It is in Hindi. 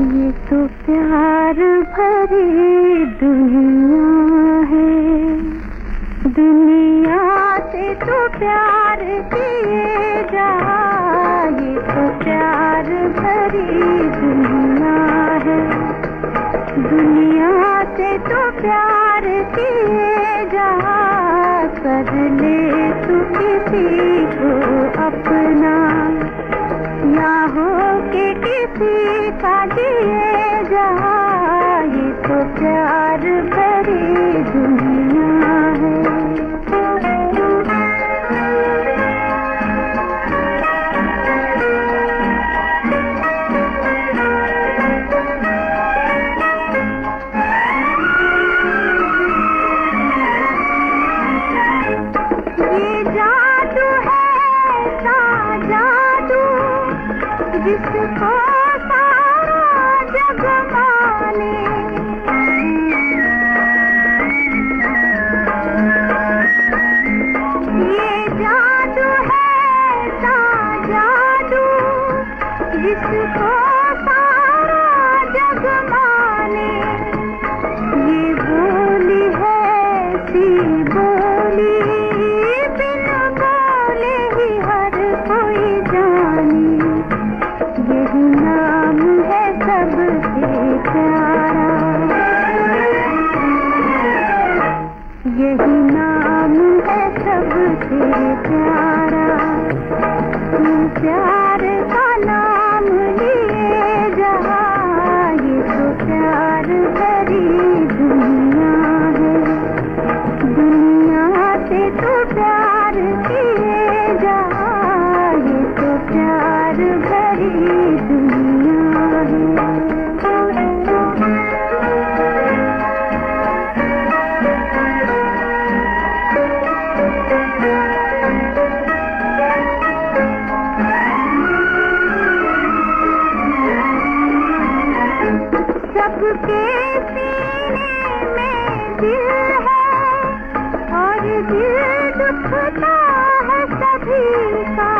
ये तो प्यार भरी दुनिया है। दुनिया से तो प्यार किए जा ये तो प्यार भरी दुनिया है। दुनिया से तो प्यार किए जा कर ले तू किसी को अपना प्यार भरी दुनिया जिसको सारा जग माने। जिसको माने ये बोली है बोली ही हर कोई जाने यही नाम है सबसे प्यारा। यही नाम है दुखता है सभी का।